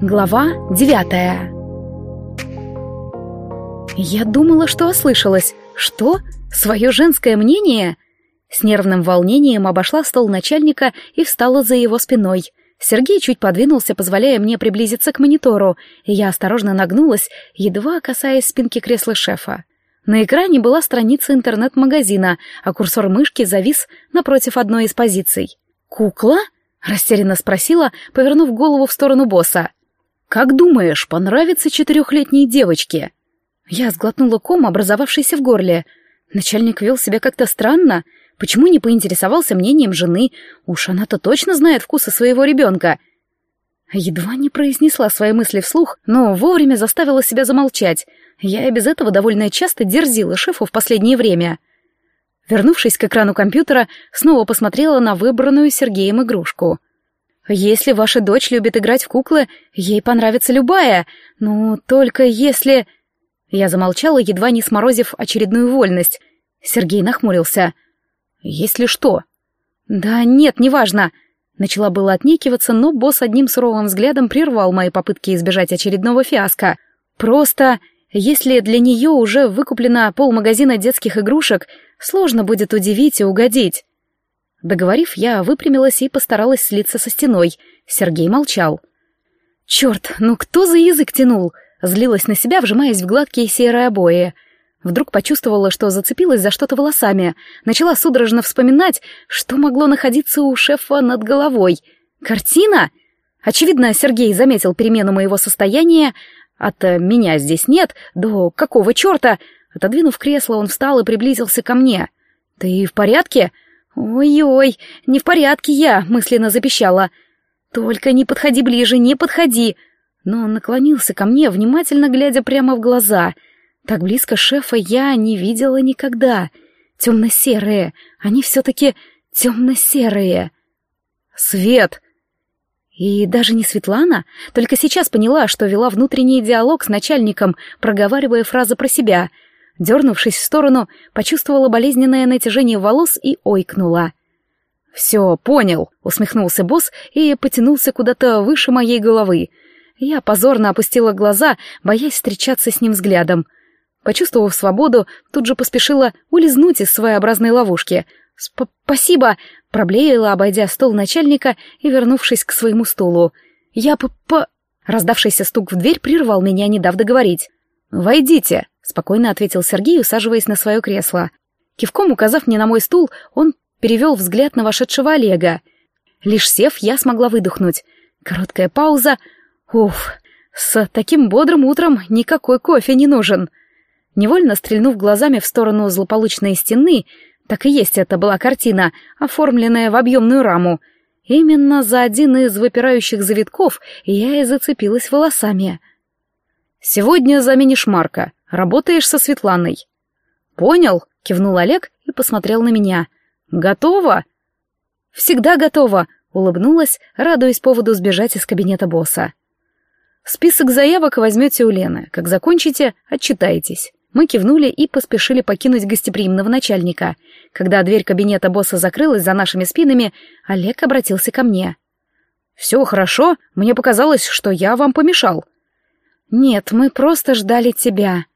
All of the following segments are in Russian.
Глава девятая Я думала, что ослышалась. Что? Свое женское мнение? С нервным волнением обошла стол начальника и встала за его спиной. Сергей чуть подвинулся, позволяя мне приблизиться к монитору, и я осторожно нагнулась, едва касаясь спинки кресла шефа. На экране была страница интернет-магазина, а курсор мышки завис напротив одной из позиций. «Кукла?» — растерянно спросила, повернув голову в сторону босса. «Как думаешь, понравится четырехлетней девочке?» Я сглотнула ком, образовавшийся в горле. Начальник вел себя как-то странно. Почему не поинтересовался мнением жены? Уж она-то точно знает вкусы своего ребенка. Едва не произнесла свои мысли вслух, но вовремя заставила себя замолчать. Я и без этого довольно часто дерзила шефу в последнее время. Вернувшись к экрану компьютера, снова посмотрела на выбранную Сергеем игрушку. «Если ваша дочь любит играть в куклы, ей понравится любая, но только если...» Я замолчала, едва не сморозив очередную вольность. Сергей нахмурился. «Если что?» «Да нет, неважно». Начала было отнекиваться, но босс одним суровым взглядом прервал мои попытки избежать очередного фиаско. «Просто, если для нее уже выкуплено полмагазина детских игрушек, сложно будет удивить и угодить». Договорив, я выпрямилась и постаралась слиться со стеной. Сергей молчал. «Черт, ну кто за язык тянул?» Злилась на себя, вжимаясь в гладкие серые обои. Вдруг почувствовала, что зацепилась за что-то волосами. Начала судорожно вспоминать, что могло находиться у шефа над головой. «Картина?» Очевидно, Сергей заметил перемену моего состояния. От «меня здесь нет» до «какого черта?» Отодвинув кресло, он встал и приблизился ко мне. «Ты в порядке?» «Ой-ой, не в порядке я», — мысленно запищала. «Только не подходи ближе, не подходи!» но он наклонился ко мне, внимательно глядя прямо в глаза. Так близко шефа я не видела никогда. Темно-серые, они все-таки темно-серые. Свет! И даже не Светлана, только сейчас поняла, что вела внутренний диалог с начальником, проговаривая фразы про себя. Дернувшись в сторону, почувствовала болезненное натяжение волос и ойкнула. «Все, понял», — усмехнулся босс и потянулся куда-то выше моей головы — я позорно опустила глаза, боясь встречаться с ним взглядом. Почувствовав свободу, тут же поспешила улизнуть из своеобразной ловушки. «Спасибо!» — проблеяла, обойдя стол начальника и вернувшись к своему стулу. «Я п по Раздавшийся стук в дверь прервал меня, не дав договорить. «Войдите!» — спокойно ответил Сергей, усаживаясь на свое кресло. Кивком указав мне на мой стул, он перевел взгляд на вошедшего Олега. Лишь сев, я смогла выдохнуть. Короткая пауза — Уф, с таким бодрым утром никакой кофе не нужен. Невольно стрельнув глазами в сторону злополучной стены, так и есть это была картина, оформленная в объемную раму. Именно за один из выпирающих завитков я и зацепилась волосами. «Сегодня заменишь Марка. Работаешь со Светланой». «Понял», — кивнул Олег и посмотрел на меня. «Готова?» «Всегда готова», — улыбнулась, радуясь поводу сбежать из кабинета босса. Список заявок возьмете у Лены. Как закончите, отчитаетесь. Мы кивнули и поспешили покинуть гостеприимного начальника. Когда дверь кабинета босса закрылась за нашими спинами, Олег обратился ко мне. «Все хорошо? Мне показалось, что я вам помешал». «Нет, мы просто ждали тебя».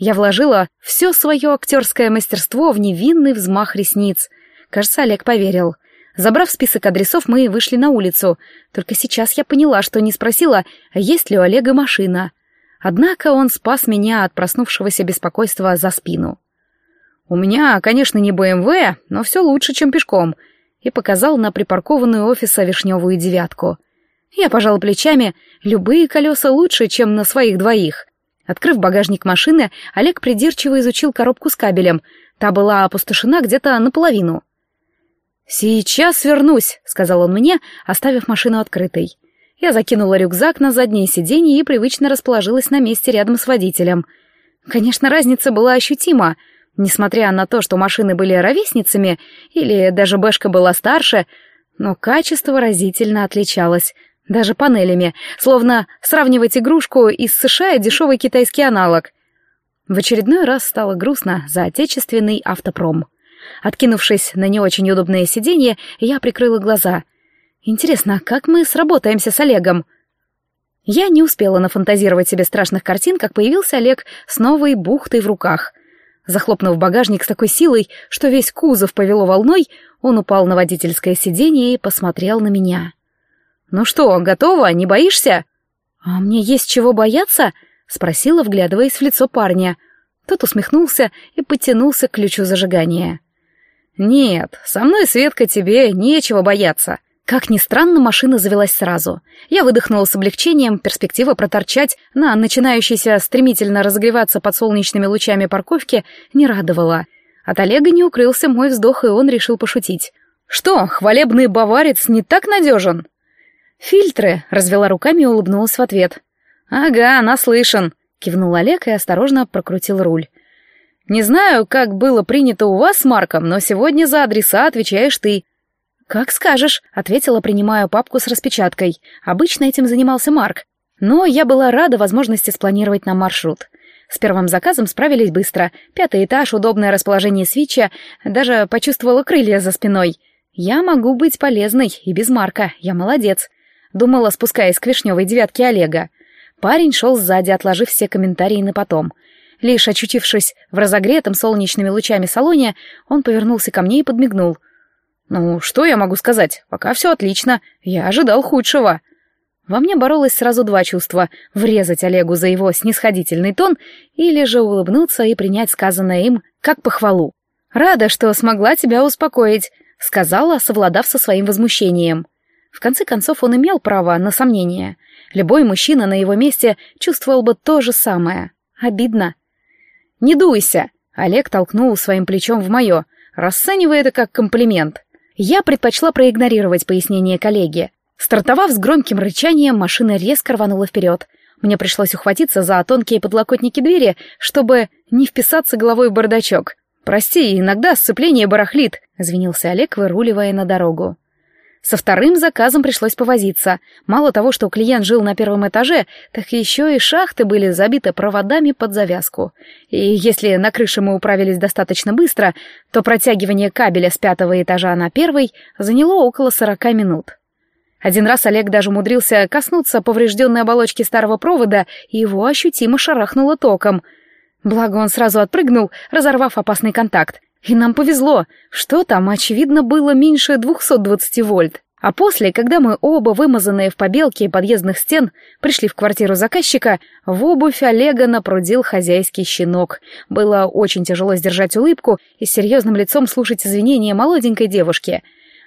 Я вложила все свое актерское мастерство в невинный взмах ресниц. Кажется, Олег поверил. Забрав список адресов, мы вышли на улицу. Только сейчас я поняла, что не спросила, есть ли у Олега машина. Однако он спас меня от проснувшегося беспокойства за спину. «У меня, конечно, не БМВ, но все лучше, чем пешком», и показал на припаркованную офиса вишневую девятку. Я пожала плечами, любые колеса лучше, чем на своих двоих. Открыв багажник машины, Олег придирчиво изучил коробку с кабелем. Та была опустошена где-то наполовину. «Сейчас вернусь», — сказал он мне, оставив машину открытой. Я закинула рюкзак на заднее сиденье и привычно расположилась на месте рядом с водителем. Конечно, разница была ощутима. Несмотря на то, что машины были ровесницами, или даже Бэшка была старше, но качество разительно отличалось. Даже панелями, словно сравнивать игрушку из США и дешевый китайский аналог. В очередной раз стало грустно за отечественный автопром. Откинувшись на не очень удобное сиденье, я прикрыла глаза. Интересно, как мы сработаемся с Олегом? Я не успела нафантазировать себе страшных картин, как появился Олег с новой бухтой в руках. Захлопнув багажник с такой силой, что весь кузов повело волной, он упал на водительское сиденье и посмотрел на меня. «Ну что, готова? Не боишься?» «А мне есть чего бояться?» — спросила, вглядываясь в лицо парня. Тот усмехнулся и потянулся к ключу зажигания. «Нет, со мной, Светка, тебе нечего бояться». Как ни странно, машина завелась сразу. Я выдохнула с облегчением, перспектива проторчать на начинающейся стремительно разогреваться под солнечными лучами парковки не радовала. От Олега не укрылся мой вздох, и он решил пошутить. «Что, хвалебный баварец не так надежен?» «Фильтры», — развела руками и улыбнулась в ответ. «Ага, наслышан», — кивнул Олег и осторожно прокрутил руль. «Не знаю, как было принято у вас с Марком, но сегодня за адреса отвечаешь ты». «Как скажешь», — ответила, принимая папку с распечаткой. Обычно этим занимался Марк. Но я была рада возможности спланировать нам маршрут. С первым заказом справились быстро. Пятый этаж, удобное расположение свитча, даже почувствовала крылья за спиной. Я могу быть полезной и без Марка, я молодец. Думала, спускаясь к вишневой девятке Олега. Парень шел сзади, отложив все комментарии на потом. Лишь очутившись в разогретом солнечными лучами салоне, он повернулся ко мне и подмигнул. «Ну, что я могу сказать? Пока все отлично. Я ожидал худшего». Во мне боролось сразу два чувства — врезать Олегу за его снисходительный тон или же улыбнуться и принять сказанное им как похвалу. «Рада, что смогла тебя успокоить», — сказала, совладав со своим возмущением. В конце концов, он имел право на сомнение. Любой мужчина на его месте чувствовал бы то же самое. Обидно. «Не дуйся!» — Олег толкнул своим плечом в мое, расценивая это как комплимент. Я предпочла проигнорировать пояснение коллеги. Стартовав с громким рычанием, машина резко рванула вперед. Мне пришлось ухватиться за тонкие подлокотники двери, чтобы не вписаться головой в бардачок. «Прости, иногда сцепление барахлит», — извинился Олег, выруливая на дорогу. Со вторым заказом пришлось повозиться. Мало того, что клиент жил на первом этаже, так еще и шахты были забиты проводами под завязку. И если на крыше мы управились достаточно быстро, то протягивание кабеля с пятого этажа на первый заняло около сорока минут. Один раз Олег даже умудрился коснуться поврежденной оболочки старого провода, и его ощутимо шарахнуло током. Благо он сразу отпрыгнул, разорвав опасный контакт. И нам повезло, что там, очевидно, было меньше 220 вольт. А после, когда мы оба, вымазанные в побелке подъездных стен, пришли в квартиру заказчика, в обувь Олега напрудил хозяйский щенок. Было очень тяжело сдержать улыбку и с серьезным лицом слушать извинения молоденькой девушки.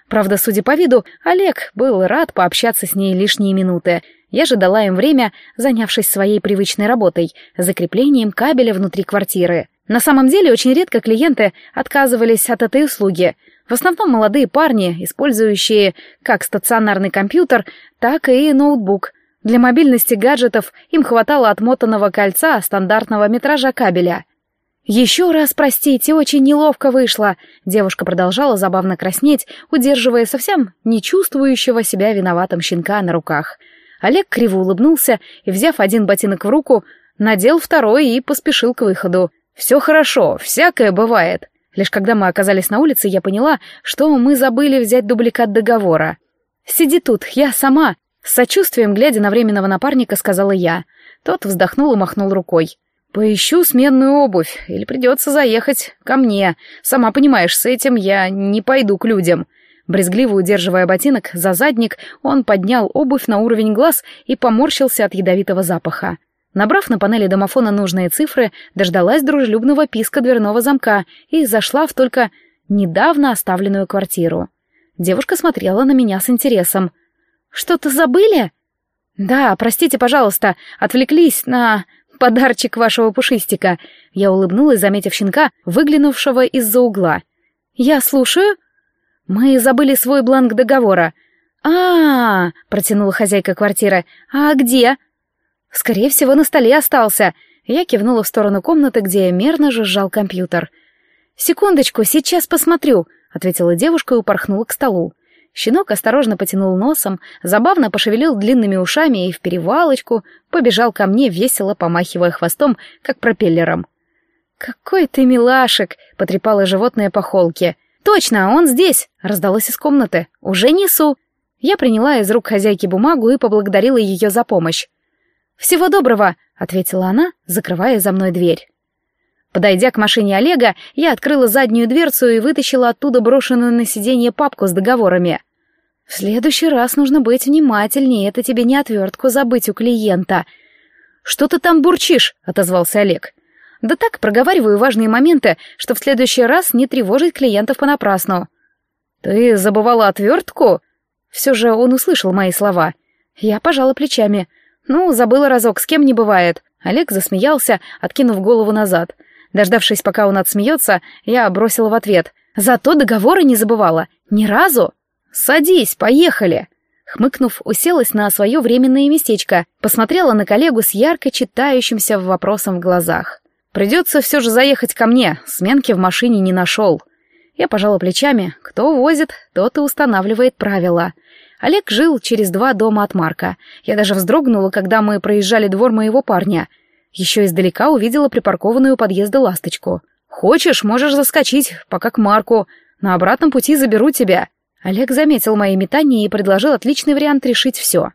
Правда, судя по виду, Олег был рад пообщаться с ней лишние минуты. Я же дала им время, занявшись своей привычной работой — закреплением кабеля внутри квартиры. На самом деле, очень редко клиенты отказывались от этой услуги. В основном молодые парни, использующие как стационарный компьютер, так и ноутбук. Для мобильности гаджетов им хватало отмотанного кольца стандартного метража кабеля. «Еще раз простите, очень неловко вышло», — девушка продолжала забавно краснеть, удерживая совсем не чувствующего себя виноватым щенка на руках. Олег криво улыбнулся и, взяв один ботинок в руку, надел второй и поспешил к выходу. «Все хорошо, всякое бывает». Лишь когда мы оказались на улице, я поняла, что мы забыли взять дубликат договора. «Сиди тут, я сама», — с сочувствием, глядя на временного напарника, сказала я. Тот вздохнул и махнул рукой. «Поищу сменную обувь, или придется заехать ко мне. Сама понимаешь, с этим я не пойду к людям». Брезгливо удерживая ботинок за задник, он поднял обувь на уровень глаз и поморщился от ядовитого запаха. Набрав на панели домофона нужные цифры, дождалась дружелюбного писка дверного замка и зашла в только недавно оставленную квартиру. Девушка смотрела на меня с интересом. «Что-то забыли?» «Да, простите, пожалуйста, отвлеклись на подарчик вашего пушистика». Я улыбнулась, заметив щенка, выглянувшего из-за угла. «Я слушаю?» «Мы забыли свой бланк договора». «А-а-а!» — протянула хозяйка квартиры. «А где?» «Скорее всего, на столе остался». Я кивнула в сторону комнаты, где мерно жужжал компьютер. «Секундочку, сейчас посмотрю», — ответила девушка и упорхнула к столу. Щенок осторожно потянул носом, забавно пошевелил длинными ушами и в перевалочку побежал ко мне, весело помахивая хвостом, как пропеллером. «Какой ты милашек!» — потрепало животное по холке. «Точно, он здесь!» — раздалось из комнаты. «Уже несу!» Я приняла из рук хозяйки бумагу и поблагодарила ее за помощь. «Всего доброго», — ответила она, закрывая за мной дверь. Подойдя к машине Олега, я открыла заднюю дверцу и вытащила оттуда брошенную на сиденье папку с договорами. «В следующий раз нужно быть внимательнее, это тебе не отвертку забыть у клиента». «Что ты там бурчишь?» — отозвался Олег. «Да так, проговариваю важные моменты, что в следующий раз не тревожить клиентов понапрасну». «Ты забывала отвертку?» Все же он услышал мои слова. Я пожала плечами. «Ну, забыла разок, с кем не бывает». Олег засмеялся, откинув голову назад. Дождавшись, пока он отсмеется, я бросила в ответ. «Зато договоры не забывала. Ни разу!» «Садись, поехали!» Хмыкнув, уселась на свое временное местечко, посмотрела на коллегу с ярко читающимся вопросом в глазах. «Придется все же заехать ко мне, сменки в машине не нашел». Я пожала плечами. Кто возит, тот и устанавливает правила. Олег жил через два дома от Марка. Я даже вздрогнула, когда мы проезжали двор моего парня. Еще издалека увидела припаркованную у подъезда ласточку. «Хочешь, можешь заскочить, пока к Марку. На обратном пути заберу тебя». Олег заметил мои метания и предложил отличный вариант решить все.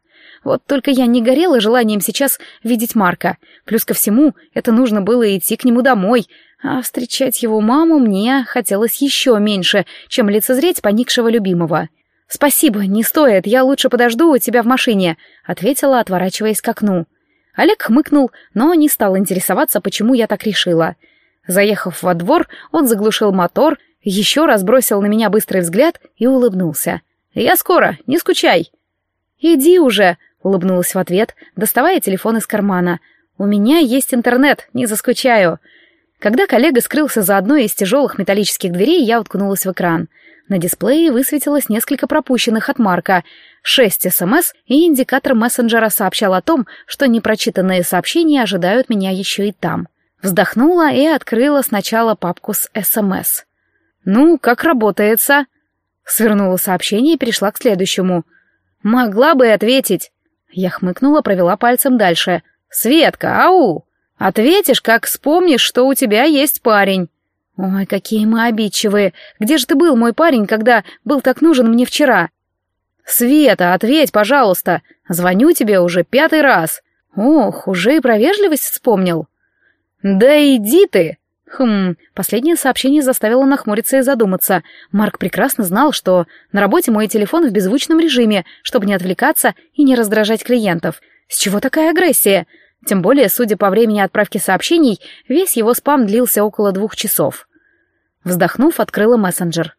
Вот только я не горела желанием сейчас видеть Марка. Плюс ко всему, это нужно было идти к нему домой, а встречать его маму мне хотелось еще меньше, чем лицезреть поникшего любимого. «Спасибо, не стоит, я лучше подожду у тебя в машине», — ответила, отворачиваясь к окну. Олег хмыкнул, но не стал интересоваться, почему я так решила. Заехав во двор, он заглушил мотор, еще раз бросил на меня быстрый взгляд и улыбнулся. «Я скоро, не скучай!» «Иди уже!» — улыбнулась в ответ, доставая телефон из кармана. «У меня есть интернет, не заскучаю!» Когда коллега скрылся за одной из тяжелых металлических дверей, я уткнулась в экран — на дисплее высветилось несколько пропущенных от Марка, шесть СМС, и индикатор мессенджера сообщал о том, что непрочитанные сообщения ожидают меня еще и там. Вздохнула и открыла сначала папку с СМС. «Ну, как работается?» Свернула сообщение и перешла к следующему. «Могла бы ответить». Я хмыкнула, провела пальцем дальше. «Светка, ау! Ответишь, как вспомнишь, что у тебя есть парень». «Ой, какие мы обидчивые! Где же ты был, мой парень, когда был так нужен мне вчера?» «Света, ответь, пожалуйста! Звоню тебе уже пятый раз!» «Ох, уже и про вежливость вспомнил!» «Да иди ты!» Хм, последнее сообщение заставило нахмуриться и задуматься. Марк прекрасно знал, что на работе мой телефон в беззвучном режиме, чтобы не отвлекаться и не раздражать клиентов. С чего такая агрессия? Тем более, судя по времени отправки сообщений, весь его спам длился около двух часов. Вздохнув, открыла мессенджер.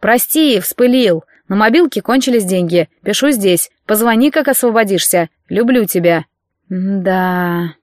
«Прости, вспылил. На мобилке кончились деньги. Пишу здесь. Позвони, как освободишься. Люблю тебя». «Да...»